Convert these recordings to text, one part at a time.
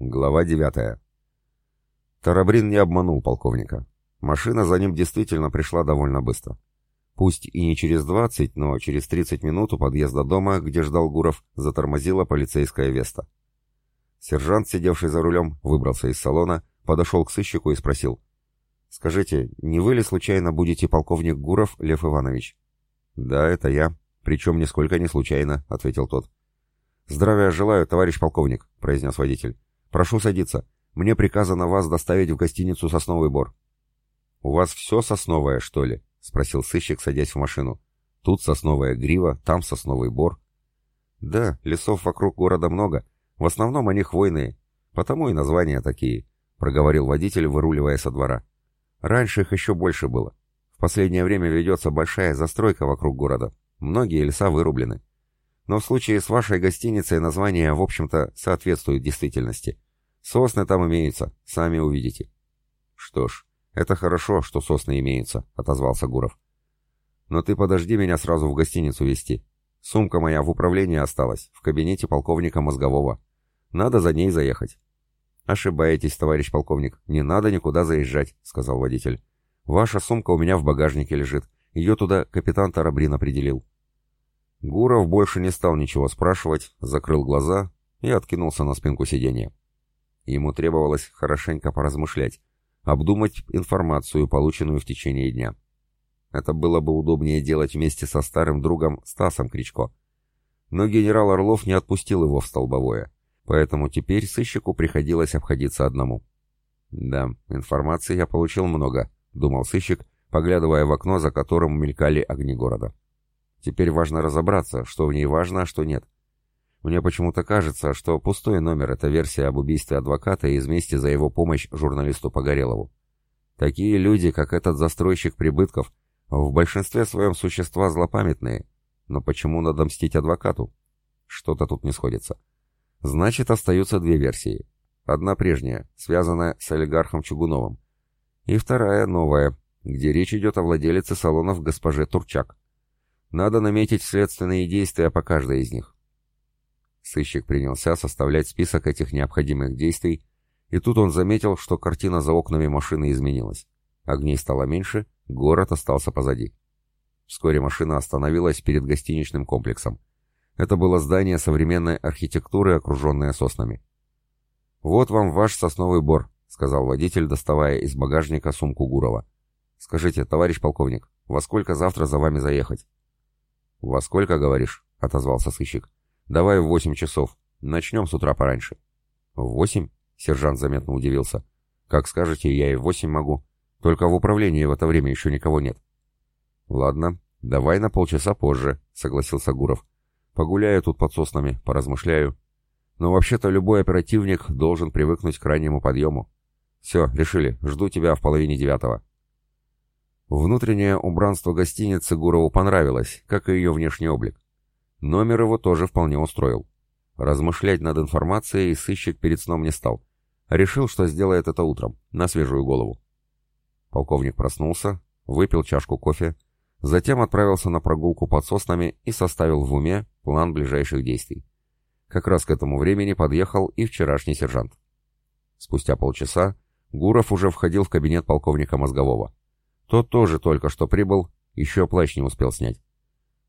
Глава 9. Тарабрин не обманул полковника. Машина за ним действительно пришла довольно быстро. Пусть и не через 20, но через 30 минут у подъезда дома, где ждал Гуров, затормозила полицейская Веста. Сержант, сидевший за рулем, выбрался из салона, подошел к сыщику и спросил. «Скажите, не вы ли случайно будете полковник Гуров Лев Иванович?» «Да, это я. Причем нисколько не случайно», — ответил тот. «Здравия желаю, товарищ полковник», — произнес водитель. «Прошу садиться. Мне приказано вас доставить в гостиницу «Сосновый бор». «У вас все сосновое, что ли?» — спросил сыщик, садясь в машину. «Тут сосновая грива, там сосновый бор». «Да, лесов вокруг города много. В основном они хвойные. Потому и названия такие», — проговорил водитель, выруливая со двора. «Раньше их еще больше было. В последнее время ведется большая застройка вокруг города. Многие леса вырублены. Но в случае с вашей гостиницей название, в общем-то, соответствует действительности. Сосны там имеются, сами увидите. Что ж, это хорошо, что сосны имеются, отозвался Гуров. Но ты подожди меня сразу в гостиницу вести. Сумка моя в управлении осталась, в кабинете полковника Мозгового. Надо за ней заехать. Ошибаетесь, товарищ полковник, не надо никуда заезжать, сказал водитель. Ваша сумка у меня в багажнике лежит. Ее туда капитан Тарабрин определил. Гуров больше не стал ничего спрашивать, закрыл глаза и откинулся на спинку сиденья. Ему требовалось хорошенько поразмышлять, обдумать информацию, полученную в течение дня. Это было бы удобнее делать вместе со старым другом Стасом Кричко. Но генерал Орлов не отпустил его в столбовое, поэтому теперь сыщику приходилось обходиться одному. «Да, информации я получил много», — думал сыщик, поглядывая в окно, за которым мелькали огни города. Теперь важно разобраться, что в ней важно, а что нет. Мне почему-то кажется, что пустой номер — это версия об убийстве адвоката из мести за его помощь журналисту Погорелову. Такие люди, как этот застройщик прибытков, в большинстве своем существа злопамятные. Но почему надо мстить адвокату? Что-то тут не сходится. Значит, остаются две версии. Одна прежняя, связанная с олигархом Чугуновым. И вторая, новая, где речь идет о владелице салонов госпоже Турчак. Надо наметить следственные действия по каждой из них. Сыщик принялся составлять список этих необходимых действий, и тут он заметил, что картина за окнами машины изменилась. Огней стало меньше, город остался позади. Вскоре машина остановилась перед гостиничным комплексом. Это было здание современной архитектуры, окруженное соснами. «Вот вам ваш сосновый бор», — сказал водитель, доставая из багажника сумку Гурова. «Скажите, товарищ полковник, во сколько завтра за вами заехать?» «Во сколько, говоришь?» — отозвался сыщик. «Давай в восемь часов. Начнем с утра пораньше». «В восемь?» — сержант заметно удивился. «Как скажете, я и в восемь могу. Только в управлении в это время еще никого нет». «Ладно, давай на полчаса позже», — согласился Гуров. «Погуляю тут под соснами, поразмышляю. Но вообще-то любой оперативник должен привыкнуть к раннему подъему. Все, решили, жду тебя в половине девятого». Внутреннее убранство гостиницы Гурову понравилось, как и ее внешний облик. Номер его тоже вполне устроил. Размышлять над информацией сыщик перед сном не стал. Решил, что сделает это утром, на свежую голову. Полковник проснулся, выпил чашку кофе, затем отправился на прогулку под соснами и составил в уме план ближайших действий. Как раз к этому времени подъехал и вчерашний сержант. Спустя полчаса Гуров уже входил в кабинет полковника Мозгового. Тот тоже только что прибыл, еще плащ не успел снять.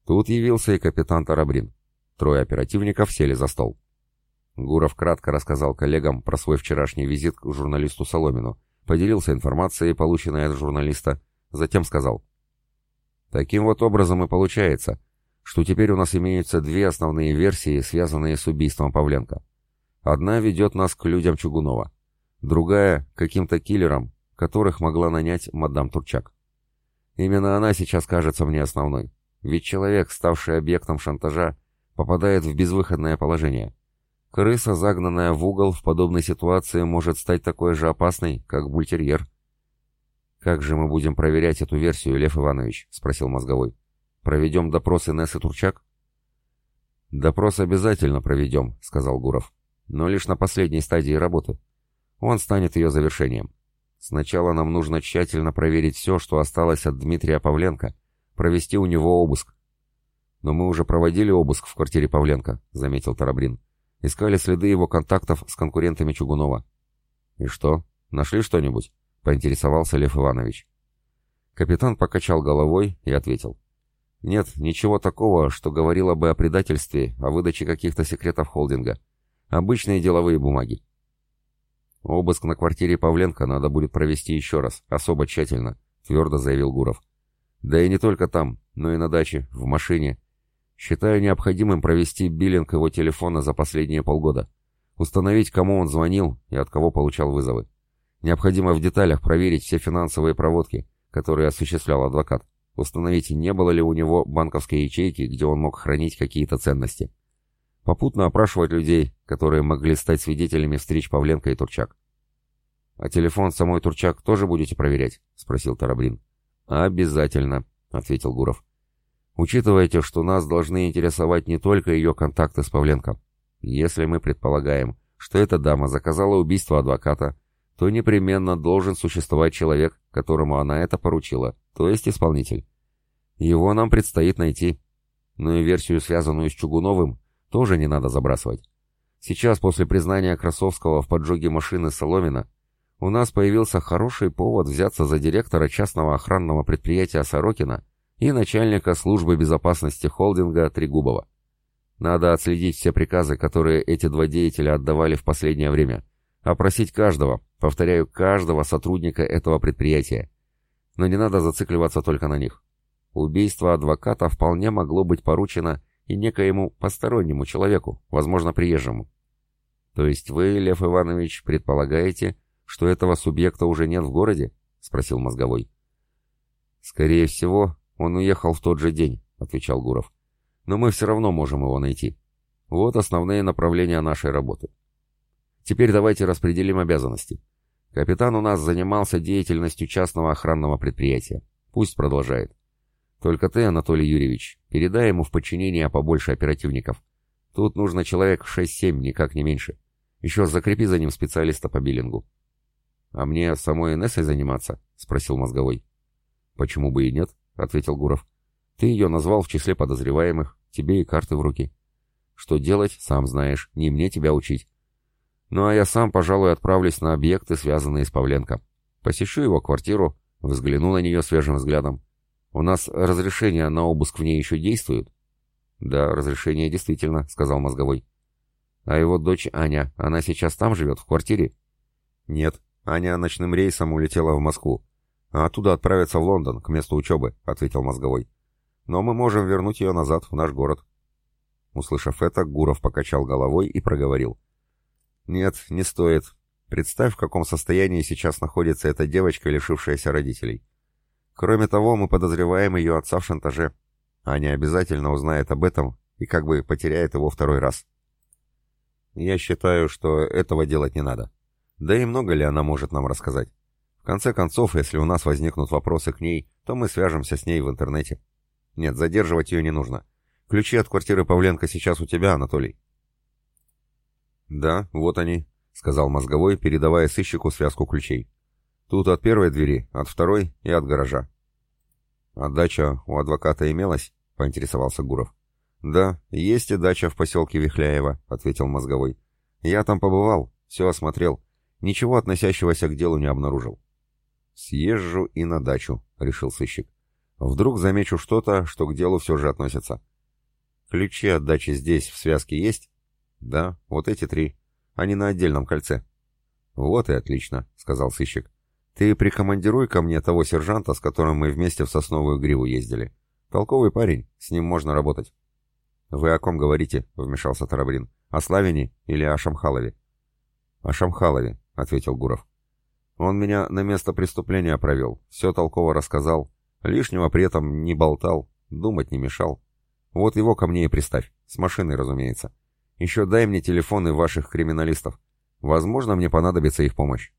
Тут явился и капитан Тарабрин. Трое оперативников сели за стол. Гуров кратко рассказал коллегам про свой вчерашний визит к журналисту Соломину, поделился информацией, полученной от журналиста, затем сказал. Таким вот образом и получается, что теперь у нас имеются две основные версии, связанные с убийством Павленко. Одна ведет нас к людям Чугунова, другая — каким-то киллерам, которых могла нанять мадам Турчак. Именно она сейчас кажется мне основной, ведь человек, ставший объектом шантажа, попадает в безвыходное положение. Крыса, загнанная в угол, в подобной ситуации может стать такой же опасной, как бультерьер. «Как же мы будем проверять эту версию, Лев Иванович?» — спросил мозговой. «Проведем допрос Инессы Турчак?» «Допрос обязательно проведем», — сказал Гуров. «Но лишь на последней стадии работы. Он станет ее завершением. Сначала нам нужно тщательно проверить все, что осталось от Дмитрия Павленко, провести у него обыск. Но мы уже проводили обыск в квартире Павленко, заметил Тарабрин. Искали следы его контактов с конкурентами Чугунова. «И что, нашли что-нибудь?» — поинтересовался Лев Иванович. Капитан покачал головой и ответил. «Нет, ничего такого, что говорило бы о предательстве, о выдаче каких-то секретов холдинга. Обычные деловые бумаги». «Обыск на квартире Павленко надо будет провести еще раз, особо тщательно», — твердо заявил Гуров. «Да и не только там, но и на даче, в машине, Считаю необходимым провести биллинг его телефона за последние полгода. Установить, кому он звонил и от кого получал вызовы. Необходимо в деталях проверить все финансовые проводки, которые осуществлял адвокат. Установить, не было ли у него банковской ячейки, где он мог хранить какие-то ценности. Попутно опрашивать людей, которые могли стать свидетелями встреч Павленко и Турчак. «А телефон самой Турчак тоже будете проверять?» — спросил Тарабрин. «Обязательно», — ответил Гуров. Учитывайте, что нас должны интересовать не только ее контакты с Павленко. Если мы предполагаем, что эта дама заказала убийство адвоката, то непременно должен существовать человек, которому она это поручила, то есть исполнитель. Его нам предстоит найти. Ну и версию, связанную с Чугуновым, тоже не надо забрасывать. Сейчас, после признания Красовского в поджоге машины Соломина, у нас появился хороший повод взяться за директора частного охранного предприятия Сорокина и начальника службы безопасности холдинга Трегубова. Надо отследить все приказы, которые эти два деятеля отдавали в последнее время, опросить каждого, повторяю, каждого сотрудника этого предприятия. Но не надо зацикливаться только на них. Убийство адвоката вполне могло быть поручено и некоему постороннему человеку, возможно, приезжему. То есть вы, Лев Иванович, предполагаете, что этого субъекта уже нет в городе? Спросил Мозговой. Скорее всего, «Он уехал в тот же день», — отвечал Гуров. «Но мы все равно можем его найти. Вот основные направления нашей работы. Теперь давайте распределим обязанности. Капитан у нас занимался деятельностью частного охранного предприятия. Пусть продолжает. Только ты, Анатолий Юрьевич, передай ему в подчинение побольше оперативников. Тут нужно человек 6-7, никак не меньше. Еще закрепи за ним специалиста по биллингу. «А мне самой НСой заниматься?» — спросил мозговой. «Почему бы и нет?» — ответил Гуров. «Ты ее назвал в числе подозреваемых, тебе и карты в руки. Что делать, сам знаешь, не мне тебя учить. Ну а я сам, пожалуй, отправлюсь на объекты, связанные с Павленко. Посещу его квартиру, взгляну на нее свежим взглядом. У нас разрешение на обыск в ней еще действует?» «Да, разрешение действительно», — сказал мозговой. «А его дочь Аня, она сейчас там живет, в квартире?» «Нет, Аня ночным рейсом улетела в Москву а оттуда отправиться в Лондон, к месту учебы», — ответил мозговой. «Но мы можем вернуть ее назад, в наш город». Услышав это, Гуров покачал головой и проговорил. «Нет, не стоит. Представь, в каком состоянии сейчас находится эта девочка, лишившаяся родителей. Кроме того, мы подозреваем ее отца в шантаже. Аня обязательно узнает об этом и как бы потеряет его второй раз. Я считаю, что этого делать не надо. Да и много ли она может нам рассказать? В конце концов, если у нас возникнут вопросы к ней, то мы свяжемся с ней в интернете. Нет, задерживать ее не нужно. Ключи от квартиры Павленко сейчас у тебя, Анатолий. Да, вот они, сказал мозговой, передавая сыщику связку ключей. Тут от первой двери, от второй и от гаража. А дача у адвоката имелась? поинтересовался Гуров. Да, есть и дача в поселке Вихляево, ответил мозговой. Я там побывал, все осмотрел. Ничего относящегося к делу не обнаружил. «Съезжу и на дачу», — решил сыщик. «Вдруг замечу что-то, что к делу все же относится». «Ключи от дачи здесь, в связке, есть?» «Да, вот эти три. Они на отдельном кольце». «Вот и отлично», — сказал сыщик. «Ты прикомандируй ко мне того сержанта, с которым мы вместе в Сосновую Гриву ездили. Толковый парень, с ним можно работать». «Вы о ком говорите?» — вмешался Тарабрин. «О Славине или о Шамхалове?» «О Шамхалове», — ответил Гуров. Он меня на место преступления провел, все толково рассказал, лишнего при этом не болтал, думать не мешал. Вот его ко мне и приставь, с машиной, разумеется. Еще дай мне телефоны ваших криминалистов. Возможно, мне понадобится их помощь.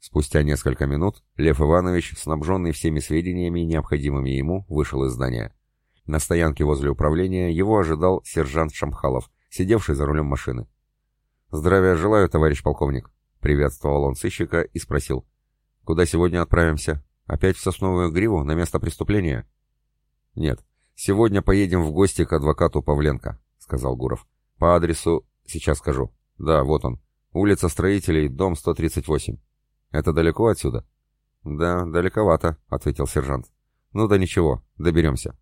Спустя несколько минут Лев Иванович, снабженный всеми сведениями, необходимыми ему, вышел из здания. На стоянке возле управления его ожидал сержант Шамхалов, сидевший за рулем машины. «Здравия желаю, товарищ полковник», Приветствовал он сыщика и спросил. «Куда сегодня отправимся? Опять в Сосновую Гриву, на место преступления?» «Нет, сегодня поедем в гости к адвокату Павленко», — сказал Гуров. «По адресу Сейчас скажу. Да, вот он. Улица Строителей, дом 138. Это далеко отсюда? Да, далековато, ответил сержант. Ну да ничего, доберемся.